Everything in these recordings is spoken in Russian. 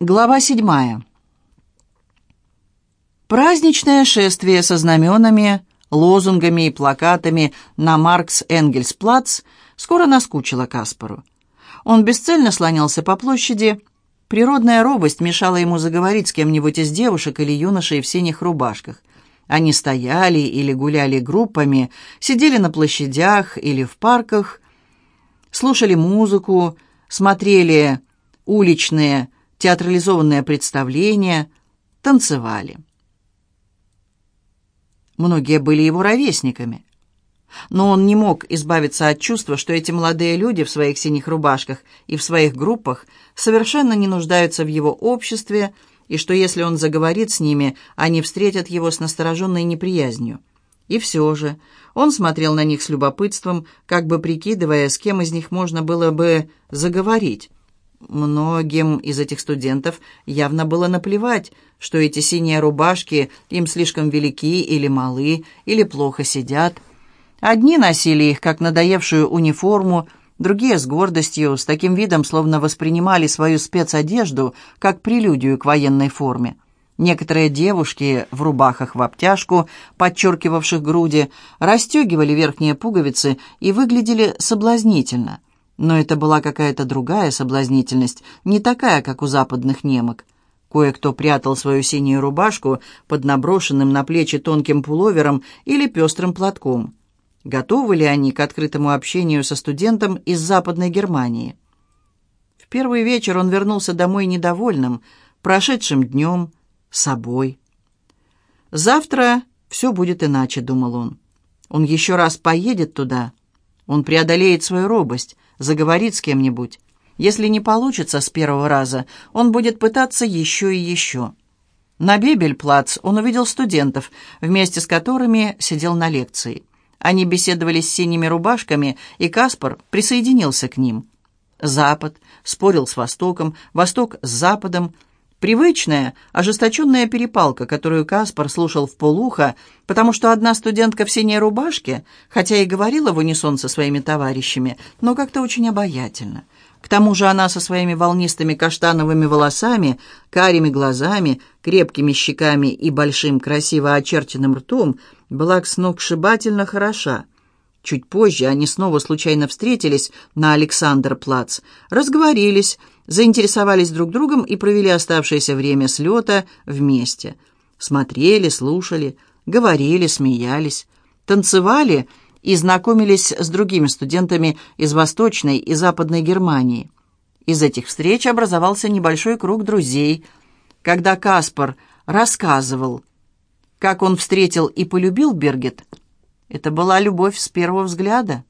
Глава седьмая. Праздничное шествие со знаменами, лозунгами и плакатами на Маркс-Энгельс-плац скоро наскучило Каспару. Он бесцельно слонялся по площади. Природная робость мешала ему заговорить с кем-нибудь из девушек или юношей в синих рубашках. Они стояли или гуляли группами, сидели на площадях или в парках, слушали музыку, смотрели уличные театрализованное представление, танцевали. Многие были его ровесниками. Но он не мог избавиться от чувства, что эти молодые люди в своих синих рубашках и в своих группах совершенно не нуждаются в его обществе, и что если он заговорит с ними, они встретят его с настороженной неприязнью. И все же он смотрел на них с любопытством, как бы прикидывая, с кем из них можно было бы заговорить. Многим из этих студентов явно было наплевать, что эти синие рубашки им слишком велики или малы, или плохо сидят. Одни носили их, как надоевшую униформу, другие с гордостью, с таким видом, словно воспринимали свою спецодежду как прелюдию к военной форме. Некоторые девушки в рубахах в обтяжку, подчеркивавших груди, расстегивали верхние пуговицы и выглядели соблазнительно – но это была какая-то другая соблазнительность, не такая, как у западных немок. Кое-кто прятал свою синюю рубашку под наброшенным на плечи тонким пуловером или пестрым платком. Готовы ли они к открытому общению со студентом из Западной Германии? В первый вечер он вернулся домой недовольным, прошедшим днем, собой. «Завтра все будет иначе», — думал он. Он еще раз поедет туда. Он преодолеет свою робость — заговорит с кем-нибудь. Если не получится с первого раза, он будет пытаться еще и еще. На Бебельплац он увидел студентов, вместе с которыми сидел на лекции. Они беседовали с синими рубашками, и Каспар присоединился к ним. Запад спорил с Востоком, Восток с Западом – Привычная, ожесточенная перепалка, которую Каспар слушал в полухо, потому что одна студентка в синей рубашке, хотя и говорила в унисон со своими товарищами, но как-то очень обаятельно. К тому же она со своими волнистыми каштановыми волосами, карими глазами, крепкими щеками и большим красиво очерченным ртом была сногсшибательно хороша. Чуть позже они снова случайно встретились на Александр-плац, разговорились, заинтересовались друг другом и провели оставшееся время слета вместе. Смотрели, слушали, говорили, смеялись, танцевали и знакомились с другими студентами из Восточной и Западной Германии. Из этих встреч образовался небольшой круг друзей. Когда Каспар рассказывал, как он встретил и полюбил Бергет, это была любовь с первого взгляда.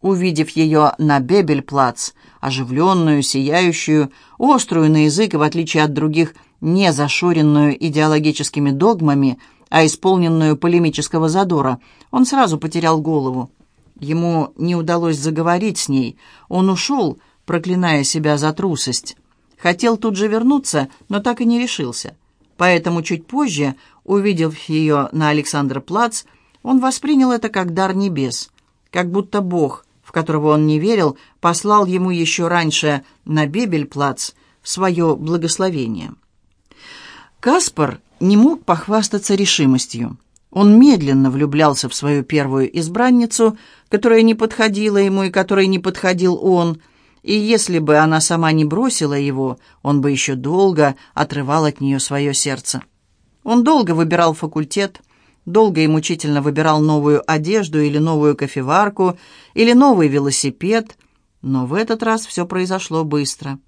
Увидев ее на Бебельплац, оживленную, сияющую, острую на язык и, в отличие от других, не зашоренную идеологическими догмами, а исполненную полемического задора, он сразу потерял голову. Ему не удалось заговорить с ней. Он ушел, проклиная себя за трусость. Хотел тут же вернуться, но так и не решился. Поэтому чуть позже, увидев ее на Александр-Плац, он воспринял это как дар небес, как будто Бог – в которого он не верил, послал ему еще раньше на Бебельплац свое благословение. Каспар не мог похвастаться решимостью. Он медленно влюблялся в свою первую избранницу, которая не подходила ему и которой не подходил он, и если бы она сама не бросила его, он бы еще долго отрывал от нее свое сердце. Он долго выбирал факультет, долго и мучительно выбирал новую одежду или новую кофеварку, или новый велосипед, но в этот раз все произошло быстро.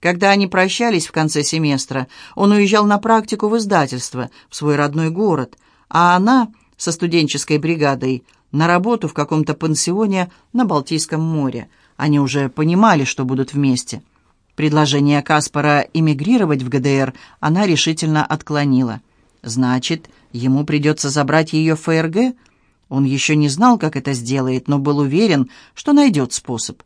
Когда они прощались в конце семестра, он уезжал на практику в издательство, в свой родной город, а она со студенческой бригадой на работу в каком-то пансионе на Балтийском море. Они уже понимали, что будут вместе. Предложение Каспара эмигрировать в ГДР она решительно отклонила. Значит, ему придется забрать ее в ФРГ? Он еще не знал, как это сделает, но был уверен, что найдет способ.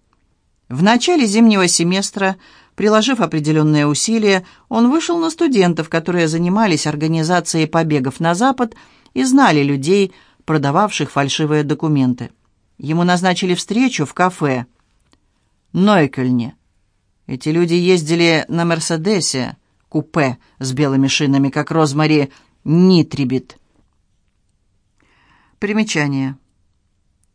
В начале зимнего семестра, приложив определенные усилия, он вышел на студентов, которые занимались организацией побегов на Запад и знали людей, продававших фальшивые документы. Ему назначили встречу в кафе Нойкельне. Эти люди ездили на «Мерседесе», купе с белыми шинами, как Розмари Нитрибит. Примечание.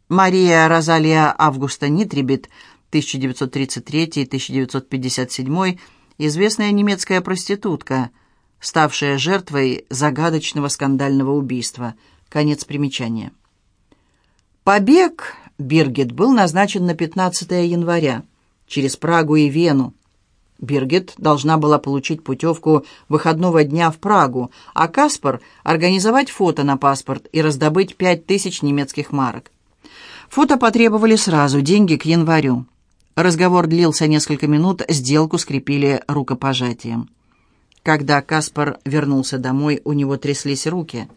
Мария Розалия Августа Нитрибит, 1933-1957, известная немецкая проститутка, ставшая жертвой загадочного скандального убийства. Конец примечания. Побег Биргит был назначен на 15 января через Прагу и Вену. Биргит должна была получить путевку выходного дня в Прагу, а Каспар – организовать фото на паспорт и раздобыть пять тысяч немецких марок. Фото потребовали сразу, деньги к январю. Разговор длился несколько минут, сделку скрепили рукопожатием. Когда Каспар вернулся домой, у него тряслись руки.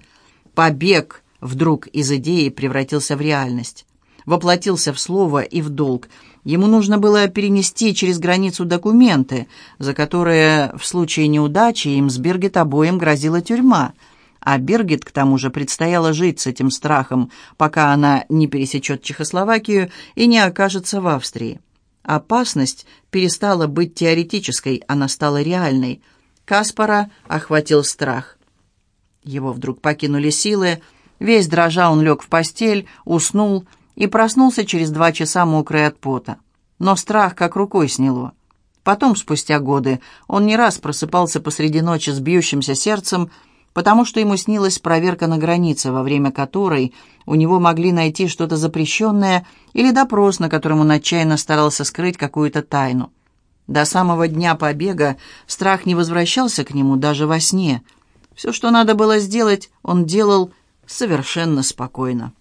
Побег вдруг из идеи превратился в реальность воплотился в слово и в долг. Ему нужно было перенести через границу документы, за которые в случае неудачи им с Бергет обоим грозила тюрьма. А Бергет, к тому же, предстояло жить с этим страхом, пока она не пересечет Чехословакию и не окажется в Австрии. Опасность перестала быть теоретической, она стала реальной. Каспара охватил страх. Его вдруг покинули силы, весь дрожа он лег в постель, уснул, и проснулся через два часа мокрый от пота. Но страх как рукой сняло. Потом, спустя годы, он не раз просыпался посреди ночи с бьющимся сердцем, потому что ему снилась проверка на границе, во время которой у него могли найти что-то запрещенное или допрос, на котором он отчаянно старался скрыть какую-то тайну. До самого дня побега страх не возвращался к нему даже во сне. Все, что надо было сделать, он делал совершенно спокойно.